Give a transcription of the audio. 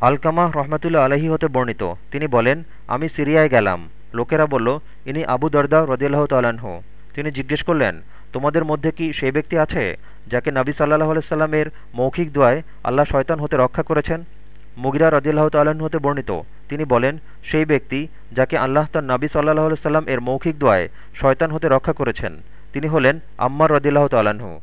আলকামা রহমতুল্লা আলহী হতে বর্ণিত। তিনি বলেন, আমি সিরিয়ায় গেলাম। লোকেরা বলল, ইনি আবু দর্দা রদিয়াল্লাহ তাল্লাহ্ন তিনি জিজ্ঞেস করলেন, তোমাদের মধ্যে কি সেই ব্যক্তি আছে, যাকে নাবি সাল্লাহ আলাইসাল্লামের মৌখিক দোয়ায় আল্লাহ শয়তান হতে রক্ষা করেছেন? মুগিরা রদিয়াল্লাহ তাল্লাহ্ন হতে বর্ণিত। তিনি বলেন, সেই ব্যক্তি যাকে আল্লাহ তার নাবি সাল্লাহ সাল্লাম এর মৌখিক দোয়ায় শয়তান হতে রক্ষা করেছেন। তিনি হলেন আম্মার রদিল্লাহ তাল্লাহ্ন